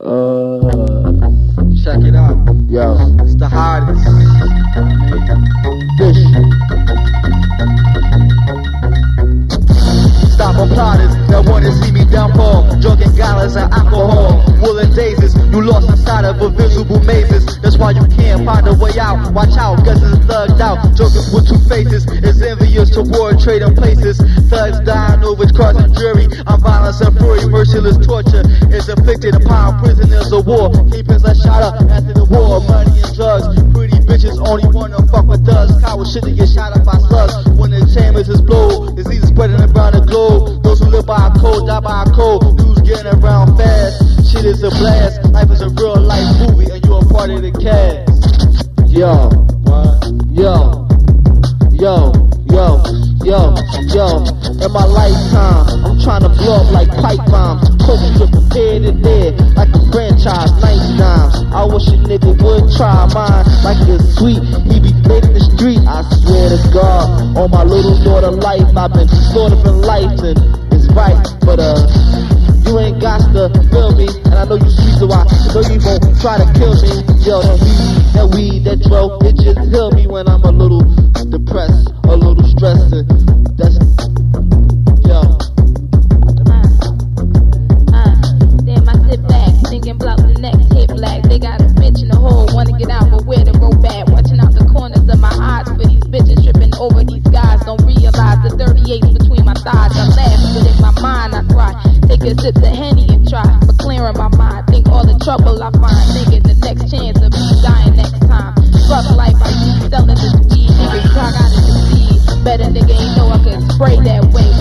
Uh, Check it out. yo, It's the hottest. fish. Stop applauders that wanna see me downfall. Drunk and gallons and alcohol. Woolen daisies, you lost inside of invisible mazes. That's why you can't find a way out. Watch out, cause it's thugged out. Jokers with two faces is envious to toward trading places. Thugs dying over cross and jury. And fury, merciless torture is inflicted upon prisoners of war. Keepers are shot up after the war. Money and drugs, pretty bitches only wanna fuck with thugs. Cowards shouldn't get shot up by slugs. When the chambers explode, diseases spreading around the globe. Those who live by a code die by a code. News getting around fast. Shit is a blast. Life is a real life movie, and you're a part of the cast. Yo, yo, yo, yo, yo, yo. In my lifetime, I'm trying to blow up like pipe bombs. Coach to prepare to there, like a franchise, nice dimes. I wish a nigga would try mine, like it's sweet. He be late in the street, I swear to God. On my little daughter life, I've been sort of life, and it's right, but uh. You ain't got to feel me, and I know you sweet, so I know you won't try to kill me. Yo, that weed, that weed, that dro, it just heal me when I'm a thinking about the next hit black. They got a bitch in the hole, wanna get out, but where to go back? Watching out the corners of my eyes for these bitches tripping over these guys. Don't realize the 38 between my thighs. I laugh, but in my mind I cry. Take a sip of Henny and try, but clearing my mind. Think all the trouble I find, thinking the next chance of me dying next time. Rough life, I keep selling this weed. Niggas try gotta succeed. Better nigga ain't know I could spray that way